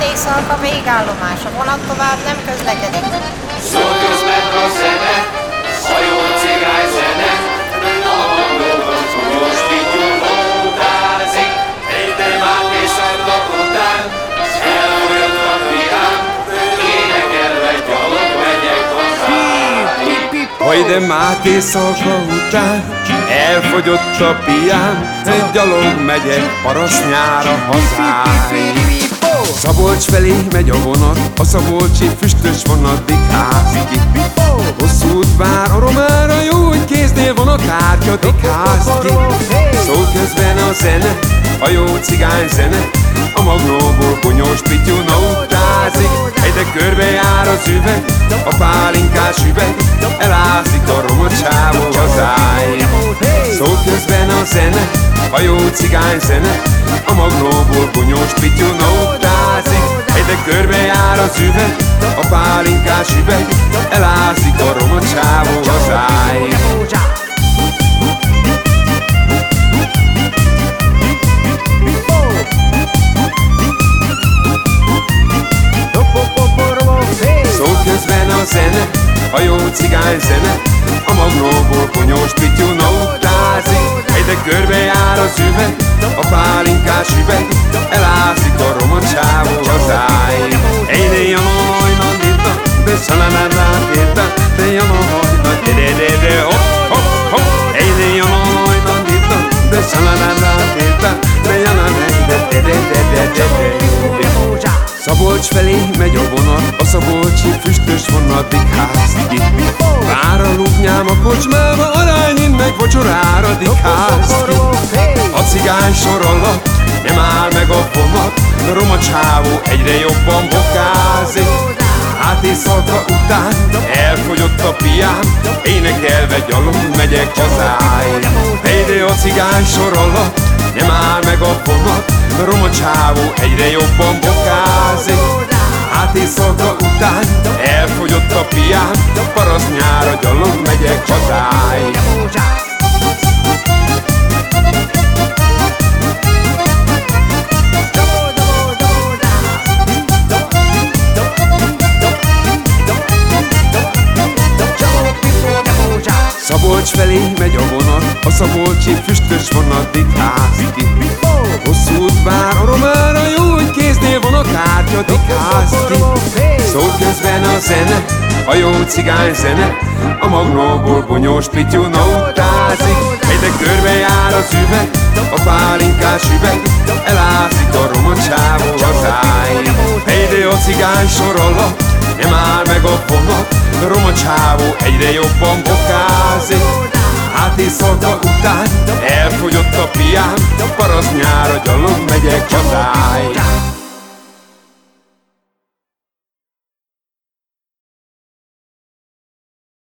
Mátészalka végállomás, a vonat tovább nem közlekedik. Szól közben a zene, a jó cigány zene, a magdolgos fogos figyú módázik. Ide Máté szarnak után, elfolyott a fiám, énekelve gyalog megyek hazáig. Ha ide Máté szalka után elfogyott a piám, egy gyalog megyek parasztnyára hazáig. Szabolcs felé megy a vonat, a Szabolcsi füstös vonat dikázik. Hosszú út vár a romára, jó, hogy kéznél van a kártya, dikázik. Szól közben a zene, a jó cigány zene, a magnóból konyos pityuna utázik. Egyre körbe jár az üveg, a pálinkás üveg, elázik a romocsávó hazáig. Szól közben a zene, a jó cigány zene, a magnóból párás üveg, elászik a roma csávó hazáig. A jó cigány zene, a magnóból konyós pityu nautázik. Egyre körbe jár az üveg, a pálinkás üveg, elázik a roma csávó. Szabolcs felé megy a vonat, a Szabolcsi füstös vonatig házig. Vár a lúgnyám a kocsmába, arányin meg vacsorára dikázik. A cigány sor alatt nem áll meg a vonat, a roma csávó egyre jobban bokázik. Hát éjszaka után elfogyott a piám, énekelve gyalog megyek hazáig. Ide a cigány sor alatt nem áll meg a vonat, a roma csávó egyre jobban bokázik. Elfogyott a piám, paraszt nyára gyalog megyek hazáig. Szabolcs felé megy a vonat, a Szabolcsi füstös vonatig házik. Hosszú út vár a romára, jó, hogy kéznél van a kártya, dikázik. Szól közben a zene, a jó cigány zene, a magnóból bonyós pityuna utázik. Egyre körbe jár az üveg, a pálinkás üveg, elázik a romocsávó hazáig. Egyre a cigány sor alatt, nem áll meg a vonat, a romocsávó egyre jobban bokázik. Éjszaka után elfogyott a piám, paraszt nyára gyalog megyek hazáig.